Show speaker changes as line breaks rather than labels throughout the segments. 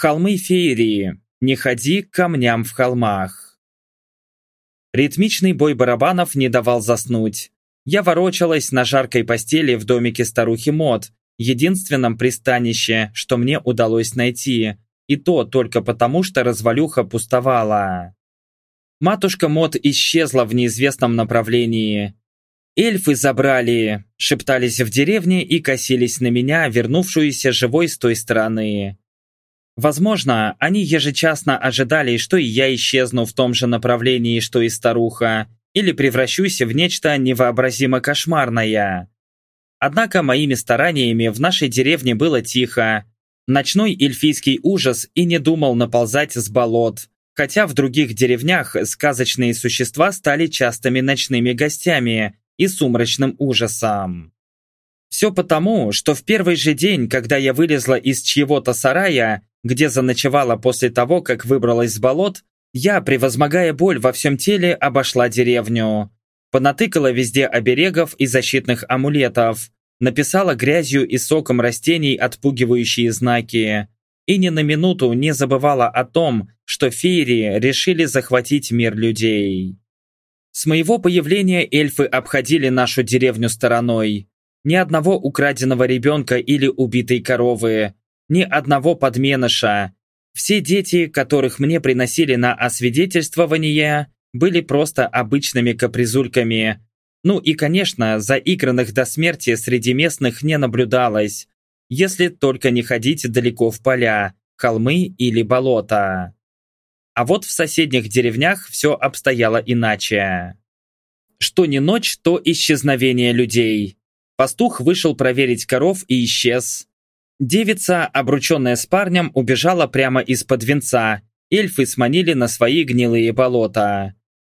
Холмы феерии. Не ходи к камням в холмах. Ритмичный бой барабанов не давал заснуть. Я ворочалась на жаркой постели в домике старухи Мод, единственном пристанище, что мне удалось найти, и то только потому, что развалюха пустовала. Матушка Мод исчезла в неизвестном направлении. «Эльфы забрали!» – шептались в деревне и косились на меня, вернувшуюся живой с той стороны. Возможно, они ежечасно ожидали, что и я исчезну в том же направлении, что и старуха, или превращусь в нечто невообразимо кошмарное. Однако моими стараниями в нашей деревне было тихо. Ночной эльфийский ужас и не думал наползать с болот, хотя в других деревнях сказочные существа стали частыми ночными гостями и сумрачным ужасом. Все потому, что в первый же день, когда я вылезла из чьего-то сарая, где заночевала после того, как выбралась с болот, я, превозмогая боль во всем теле, обошла деревню. Понатыкала везде оберегов и защитных амулетов, написала грязью и соком растений отпугивающие знаки. И ни на минуту не забывала о том, что феерии решили захватить мир людей. С моего появления эльфы обходили нашу деревню стороной. Ни одного украденного ребенка или убитой коровы, ни одного подменыша, все дети, которых мне приносили на освидетельствование, были просто обычными капризульками. Ну и, конечно, заигранных до смерти среди местных не наблюдалось, если только не ходить далеко в поля, холмы или болота. А вот в соседних деревнях все обстояло иначе. Что не ночь, то исчезновение людей. Пастух вышел проверить коров и исчез. Девица, обрученная с парнем, убежала прямо из-под венца. Эльфы сманили на свои гнилые болота.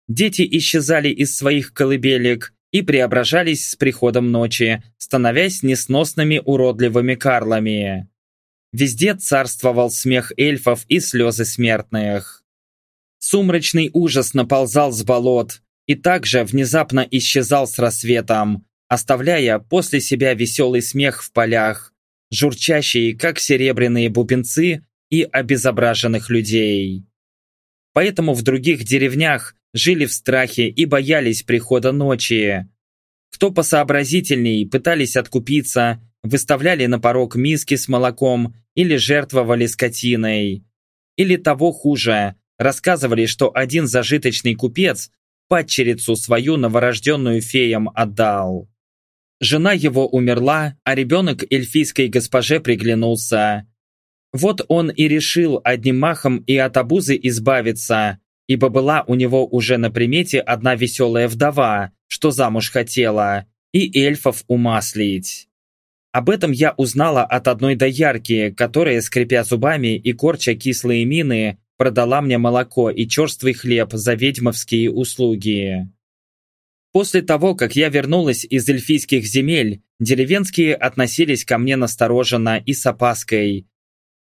Дети исчезали из своих колыбелек и преображались с приходом ночи, становясь несносными уродливыми карлами. Везде царствовал смех эльфов и слезы смертных. Сумрачный ужас наползал с болот и также внезапно исчезал с рассветом, оставляя после себя веселый смех в полях, журчащие, как серебряные бубенцы, и обезображенных людей. Поэтому в других деревнях жили в страхе и боялись прихода ночи. Кто посообразительней пытались откупиться, выставляли на порог миски с молоком или жертвовали скотиной. Или того хуже, рассказывали, что один зажиточный купец падчерицу свою новорожденную феям отдал. Жена его умерла, а ребенок эльфийской госпоже приглянулся. Вот он и решил одним махом и от обузы избавиться, ибо была у него уже на примете одна веселая вдова, что замуж хотела, и эльфов умаслить. Об этом я узнала от одной доярки, которая, скрипя зубами и корча кислые мины, продала мне молоко и черствый хлеб за ведьмовские услуги. После того, как я вернулась из эльфийских земель, деревенские относились ко мне настороженно и с опаской.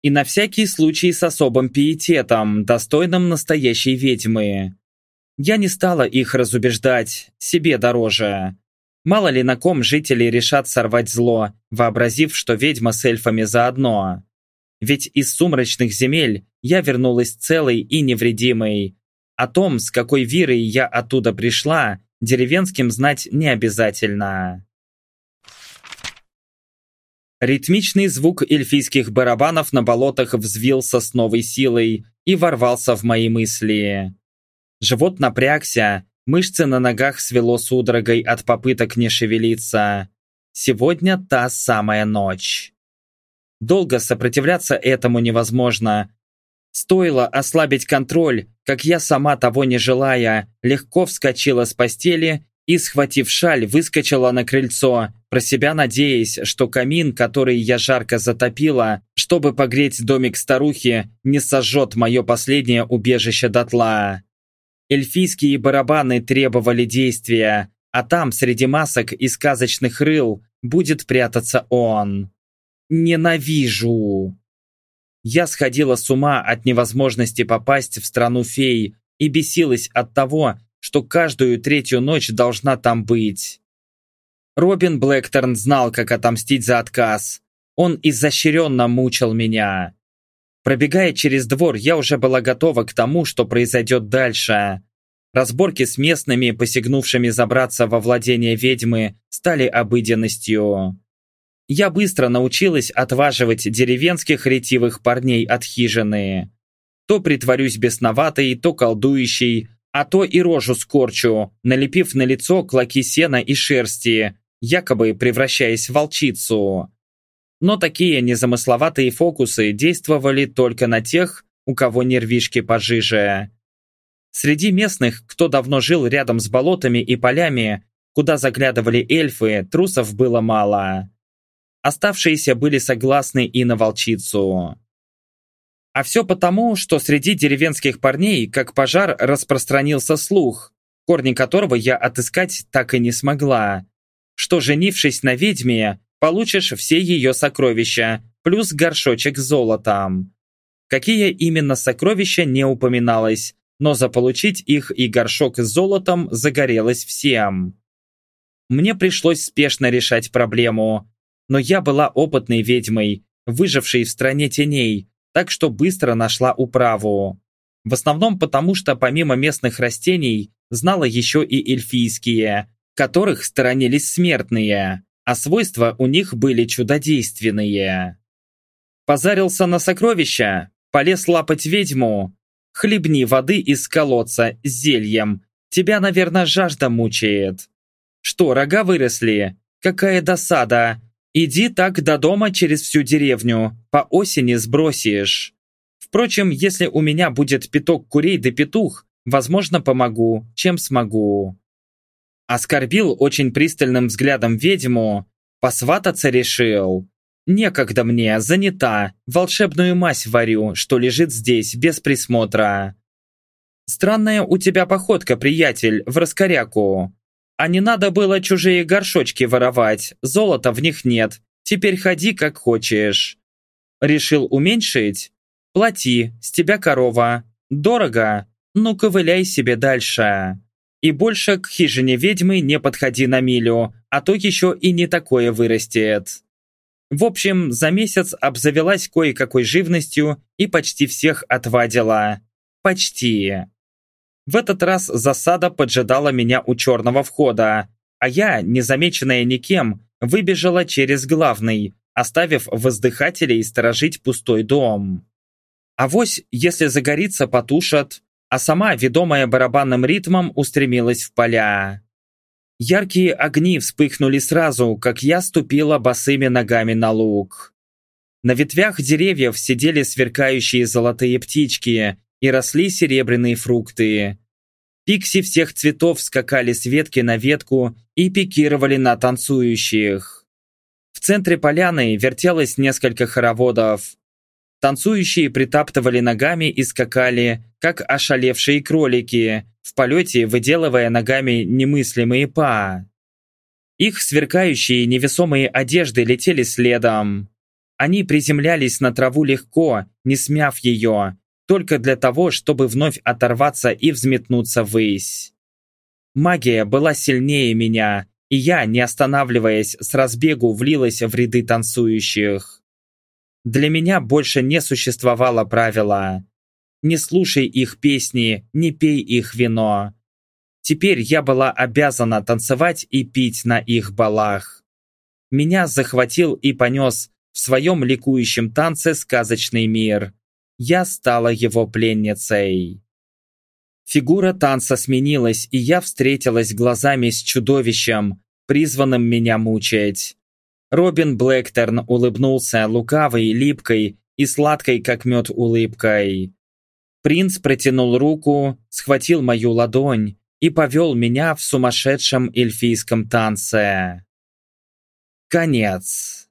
И на всякий случай с особым пиететом, достойным настоящей ведьмы. Я не стала их разубеждать, себе дороже. Мало ли на ком жители решат сорвать зло, вообразив, что ведьма с эльфами заодно. Ведь из сумрачных земель я вернулась целой и невредимой. О том, с какой вирой я оттуда пришла, деревенским знать не обязательно. Ритмичный звук эльфийских барабанов на болотах взвился с новой силой и ворвался в мои мысли. Живот напрягся, мышцы на ногах свело судорогой от попыток не шевелиться. Сегодня та самая ночь. Долго сопротивляться этому невозможно, Стоило ослабить контроль, как я сама того не желая, легко вскочила с постели и, схватив шаль, выскочила на крыльцо, про себя надеясь, что камин, который я жарко затопила, чтобы погреть домик старухи, не сожжет мое последнее убежище дотла. Эльфийские барабаны требовали действия, а там, среди масок и сказочных рыл, будет прятаться он. Ненавижу! Я сходила с ума от невозможности попасть в страну фей и бесилась от того, что каждую третью ночь должна там быть. Робин Блэкторн знал, как отомстить за отказ. Он изощренно мучил меня. Пробегая через двор, я уже была готова к тому, что произойдет дальше. Разборки с местными, посягнувшими забраться во владение ведьмы, стали обыденностью. Я быстро научилась отваживать деревенских ретивых парней от хижины. То притворюсь бесноватой, то колдующей, а то и рожу скорчу, налепив на лицо клоки сена и шерсти, якобы превращаясь в волчицу. Но такие незамысловатые фокусы действовали только на тех, у кого нервишки пожиже. Среди местных, кто давно жил рядом с болотами и полями, куда заглядывали эльфы, трусов было мало. Оставшиеся были согласны и на волчицу. А все потому, что среди деревенских парней, как пожар, распространился слух, корни которого я отыскать так и не смогла, что, женившись на ведьме, получишь все ее сокровища, плюс горшочек с золотом. Какие именно сокровища не упоминалось, но заполучить их и горшок с золотом загорелось всем. Мне пришлось спешно решать проблему, но я была опытной ведьмой, выжившей в стране теней, так что быстро нашла управу. В основном потому, что помимо местных растений, знала еще и эльфийские, которых сторонились смертные, а свойства у них были чудодейственные. Позарился на сокровища, полез лапать ведьму. Хлебни воды из колодца с зельем, тебя, наверное, жажда мучает. Что, рога выросли? Какая досада! Иди так до дома через всю деревню, по осени сбросишь. Впрочем, если у меня будет пяток курей да петух, возможно, помогу, чем смогу. Оскорбил очень пристальным взглядом ведьму, посвататься решил. Некогда мне, занята, волшебную мазь варю, что лежит здесь, без присмотра. Странная у тебя походка, приятель, в раскоряку. А не надо было чужие горшочки воровать, золота в них нет. Теперь ходи как хочешь. Решил уменьшить? Плати, с тебя корова. Дорого? Ну ковыляй себе дальше. И больше к хижине ведьмы не подходи на милю, а то еще и не такое вырастет. В общем, за месяц обзавелась кое-какой живностью и почти всех отвадила. Почти. В этот раз засада поджидала меня у черного входа, а я, незамеченная никем, выбежала через главный, оставив воздыхателей сторожить пустой дом. Авось, если загорится, потушат, а сама, ведомая барабанным ритмом, устремилась в поля. Яркие огни вспыхнули сразу, как я ступила босыми ногами на луг. На ветвях деревьев сидели сверкающие золотые птички, и росли серебряные фрукты. Пикси всех цветов скакали с ветки на ветку и пикировали на танцующих. В центре поляны вертелось несколько хороводов. Танцующие притаптывали ногами и скакали, как ошалевшие кролики, в полете выделывая ногами немыслимые па. Их сверкающие невесомые одежды летели следом. Они приземлялись на траву легко, не смяв ее, только для того, чтобы вновь оторваться и взметнуться ввысь. Магия была сильнее меня, и я, не останавливаясь, с разбегу влилась в ряды танцующих. Для меня больше не существовало правила. Не слушай их песни, не пей их вино. Теперь я была обязана танцевать и пить на их балах. Меня захватил и понес в своем ликующем танце сказочный мир я стала его пленницей. Фигура танца сменилась, и я встретилась глазами с чудовищем, призванным меня мучить. Робин Блэктерн улыбнулся лукавой, липкой и сладкой, как мед, улыбкой. Принц протянул руку, схватил мою ладонь и повел меня в сумасшедшем эльфийском танце. Конец.